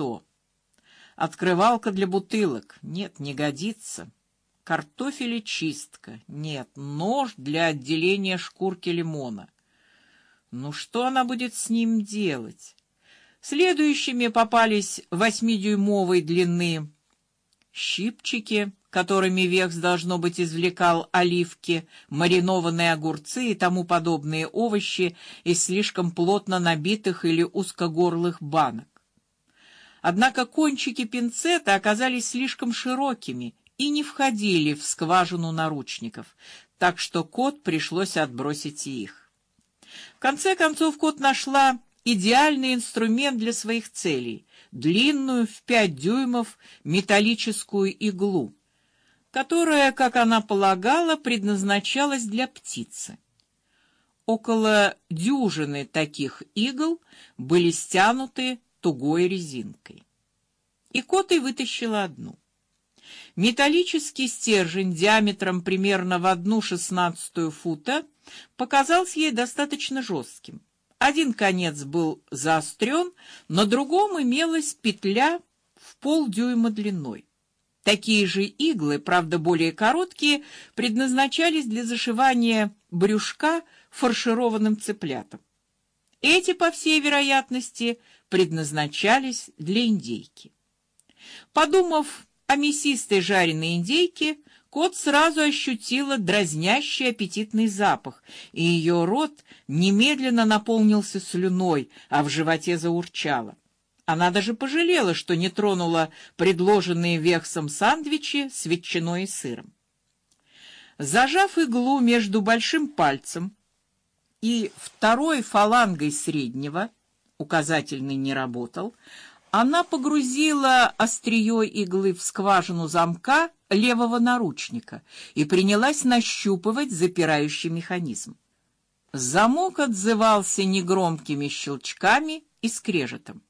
то. Открывалка для бутылок. Нет, не годится. Картофелечистка. Нет, нож для отделения шкурки лимона. Ну что она будет с ним делать? Следующими попались восьмидюймовой длины щипчики, которыми Векс должно быть извлекал оливки, маринованные огурцы и тому подобные овощи из слишком плотно набитых или узкогорлых банок. Однако кончики пинцета оказались слишком широкими и не входили в скважину наручников, так что кот пришлось отбросить их. В конце концов кот нашла идеальный инструмент для своих целей длинную в пять дюймов металлическую иглу, которая, как она полагала, предназначалась для птицы. Около дюжины таких игл были стянуты тугой резинкой. И Котой вытащила одну. Металлический стержень диаметром примерно в одну шестнадцатую фута показался ей достаточно жестким. Один конец был заострен, на другом имелась петля в полдюйма длиной. Такие же иглы, правда более короткие, предназначались для зашивания брюшка фаршированным цыплятам. Эти, по всей вероятности, предназначались для индейки. Подумав о мясистой жареной индейке, Кот сразу ощутила дразнящий аппетитный запах, и ее рот немедленно наполнился слюной, а в животе заурчало. Она даже пожалела, что не тронула предложенные вехсом сандвичи с ветчиной и сыром. Зажав иглу между большим пальцем и второй фалангой среднего, указательный не работал, она погрузила острие иглы в скважину замка левого наручника и принялась нащупывать запирающий механизм. Замок отзывался негромкими щелчками и скрежетом.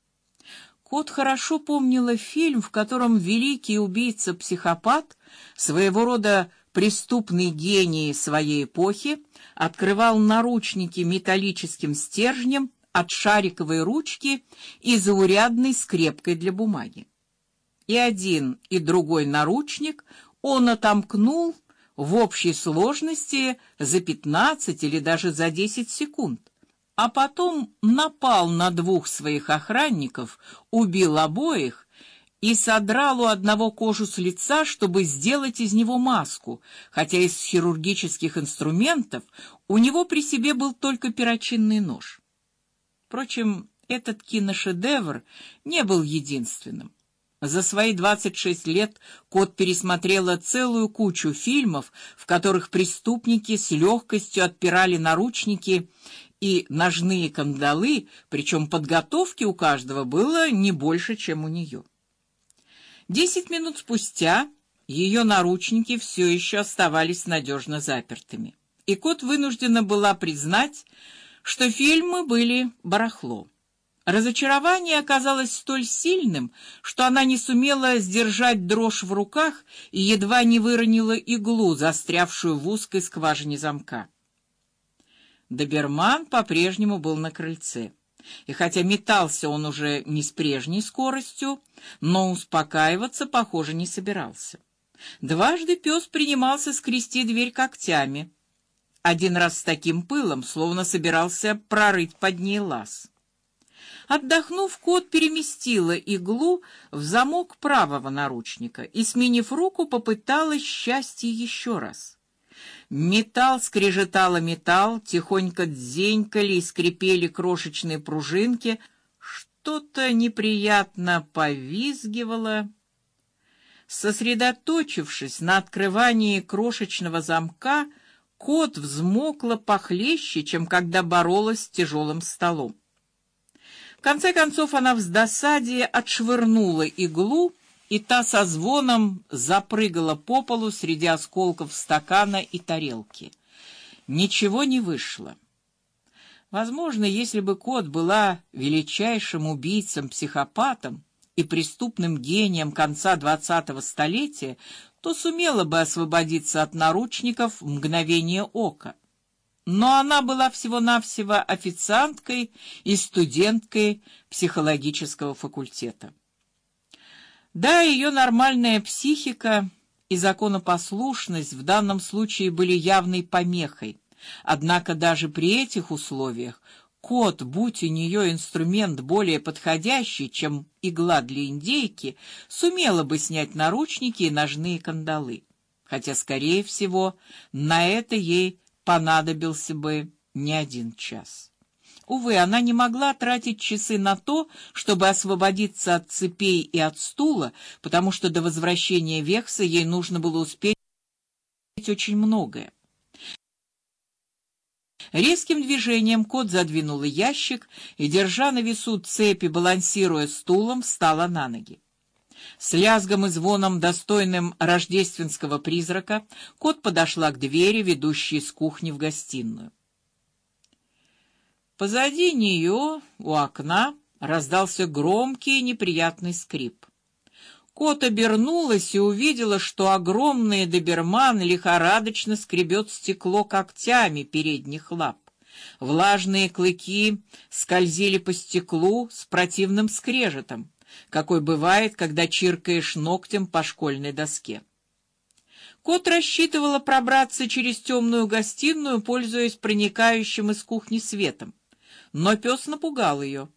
Кот хорошо помнила фильм, в котором великий убийца-психопат, своего рода преступный гений своей эпохи, открывал наручники металлическим стержнем от шариковой ручки и заурядной скрепкой для бумаги и один, и другой наручник он отомкнул в общей сложности за пятнадцать или даже за десять секунд, а потом напал на двух своих охранников, убил обоих и содрал у одного кожу с лица, чтобы сделать из него маску, хотя из хирургических инструментов у него при себе был только перочинный нож. Впрочем, этот киношедевр не был единственным. За свои 26 лет Кот пересмотрела целую кучу фильмов, в которых преступники с легкостью отпирали наручники и ножные кандалы, причем подготовки у каждого было не больше, чем у нее. Десять минут спустя ее наручники все еще оставались надежно запертыми, и Кот вынуждена была признать, что фильмы были барахло. Разочарование оказалось столь сильным, что она не сумела сдержать дрожь в руках и едва не выронила иглу, застрявшую в узкой скважине замка. Доберман по-прежнему был на крыльце. И хотя метался он уже не с прежней скоростью, но успокаиваться, похоже, не собирался. Дважды пес принимался скрести дверь когтями. Один раз с таким пылом, словно собирался прорыть под ней лаз. Отдохнув, кот переместила иглу в замок правого наручника и, сменив руку, попыталась счастье еще раз. Металл скрежетало металл, тихонько дзенькали и скрипели крошечные пружинки, что-то неприятно повизгивало. Сосредоточившись на открывании крошечного замка, кот взмокла похлеще, чем когда боролась с тяжелым столом. В конце концов она в досаде отшвырнула иглу, и та со звоном запрыгала по полу среди осколков стакана и тарелки. Ничего не вышло. Возможно, если бы кот была величайшим убийцем-психопатом и преступным гением конца двадцатого столетия, то сумела бы освободиться от наручников в мгновение ока но она была всего-навсего официанткой и студенткой психологического факультета. Да, ее нормальная психика и законопослушность в данном случае были явной помехой. Однако даже при этих условиях кот, будь у нее инструмент более подходящий, чем игла для индейки, сумела бы снять наручники и ножные кандалы. Хотя, скорее всего, на это ей понадобился бы не один час. Увы, она не могла тратить часы на то, чтобы освободиться от цепей и от стула, потому что до возвращения Вехса ей нужно было успеть очень многое. Резким движением кот задвинула ящик и, держа на весу цепи, балансируя стулом, встала на ноги. С лязгом и звоном, достойным рождественского призрака, кот подошла к двери, ведущей с кухни в гостиную. Позади нее, у окна, раздался громкий и неприятный скрип. Кот обернулась и увидела, что огромный доберман лихорадочно скребет стекло когтями передних лап. Влажные клыки скользили по стеклу с противным скрежетом, какой бывает, когда чиркаешь ногтем по школьной доске. Кот рассчитывала пробраться через темную гостиную, пользуясь проникающим из кухни светом но пес напугал ее.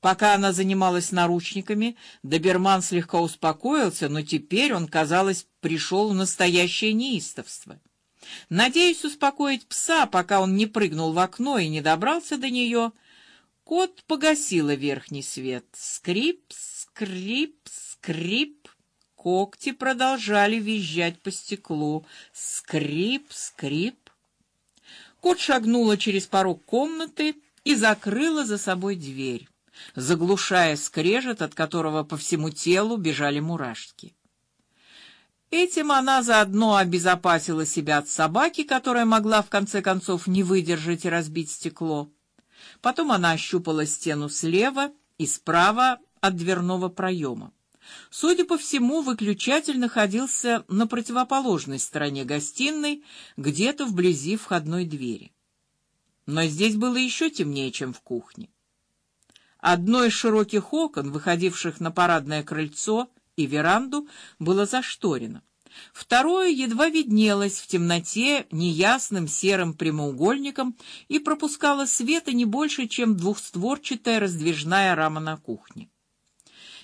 Пока она занималась наручниками, доберман слегка успокоился, но теперь он, казалось, пришел в настоящее неистовство. Надеясь успокоить пса, пока он не прыгнул в окно и не добрался до нее, кот погасила верхний свет. Скрип, скрип, скрип. Когти продолжали визжать по стеклу. Скрип, скрип. Кот шагнула через порог комнаты и закрыла за собой дверь, заглушая скрежет, от которого по всему телу бежали мурашки. Этим она заодно обезопасила себя от собаки, которая могла в конце концов не выдержать и разбить стекло. Потом она ощупала стену слева и справа от дверного проема. Судя по всему, выключатель находился на противоположной стороне гостиной, где-то вблизи входной двери но здесь было еще темнее, чем в кухне. Одно из широких окон, выходивших на парадное крыльцо и веранду, было зашторено. Второе едва виднелось в темноте неясным серым прямоугольником и пропускало света не больше, чем двухстворчатая раздвижная рама на кухне.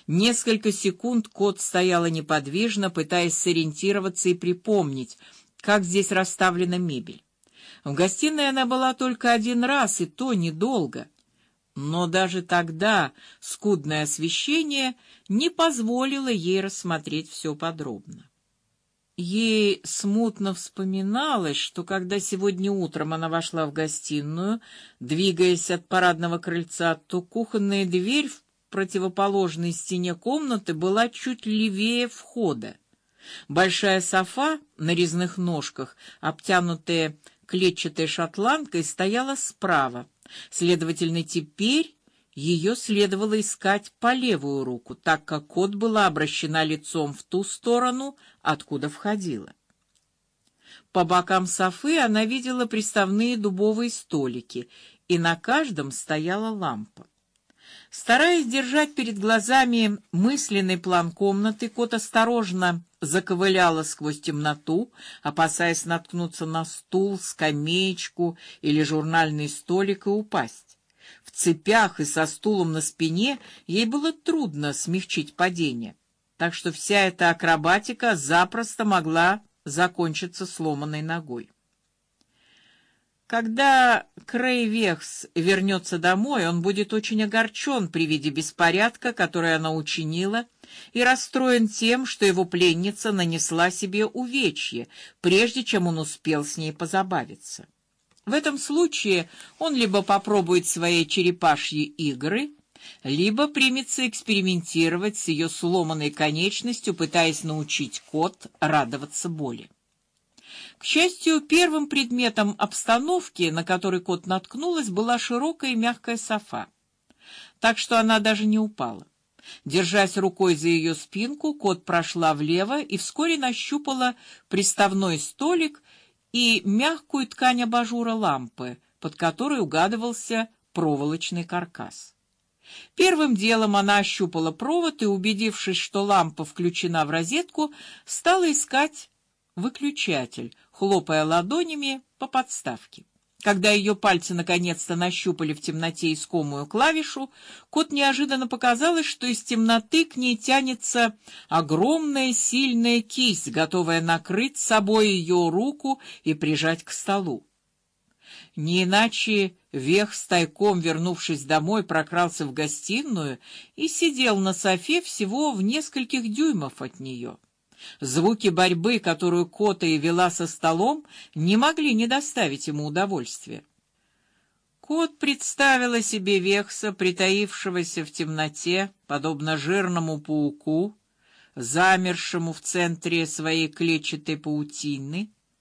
Несколько секунд кот стояла неподвижно, пытаясь сориентироваться и припомнить, как здесь расставлена мебель. В гостиной она была только один раз, и то недолго. Но даже тогда скудное освещение не позволило ей рассмотреть все подробно. Ей смутно вспоминалось, что когда сегодня утром она вошла в гостиную, двигаясь от парадного крыльца, то кухонная дверь в противоположной стене комнаты была чуть левее входа. Большая софа на резных ножках, обтянутая клетчатой шотландкой стояла справа. Следовательно, теперь ее следовало искать по левую руку, так как кот была обращена лицом в ту сторону, откуда входила. По бокам софы она видела приставные дубовые столики, и на каждом стояла лампа. Стараясь держать перед глазами мысленный план комнаты, кот осторожно заковыляла сквозь темноту, опасаясь наткнуться на стул, скамеечку или журнальный столик и упасть. В цепях и со стулом на спине ей было трудно смягчить падение, так что вся эта акробатика запросто могла закончиться сломанной ногой. Когда Крейвекс вернется домой, он будет очень огорчен при виде беспорядка, который она учинила, и расстроен тем, что его пленница нанесла себе увечье, прежде чем он успел с ней позабавиться. В этом случае он либо попробует свои черепашьи игры, либо примется экспериментировать с ее сломанной конечностью, пытаясь научить кот радоваться боли. К счастью, первым предметом обстановки, на который кот наткнулась, была широкая мягкая софа, так что она даже не упала. Держась рукой за ее спинку, кот прошла влево и вскоре нащупала приставной столик и мягкую ткань абажура лампы, под которой угадывался проволочный каркас. Первым делом она ощупала провод и, убедившись, что лампа включена в розетку, стала искать выключатель, хлопая ладонями по подставке. Когда ее пальцы наконец-то нащупали в темноте искомую клавишу, кот неожиданно показалось, что из темноты к ней тянется огромная сильная кисть, готовая накрыть собой ее руку и прижать к столу. Не иначе Вех тайком, вернувшись домой, прокрался в гостиную и сидел на софе всего в нескольких дюймов от нее. Звуки борьбы, которую Кота и вела со столом, не могли не доставить ему удовольствия. Кот представила себе Вехса, притаившегося в темноте, подобно жирному пауку, замершему в центре своей клетчатой паутины,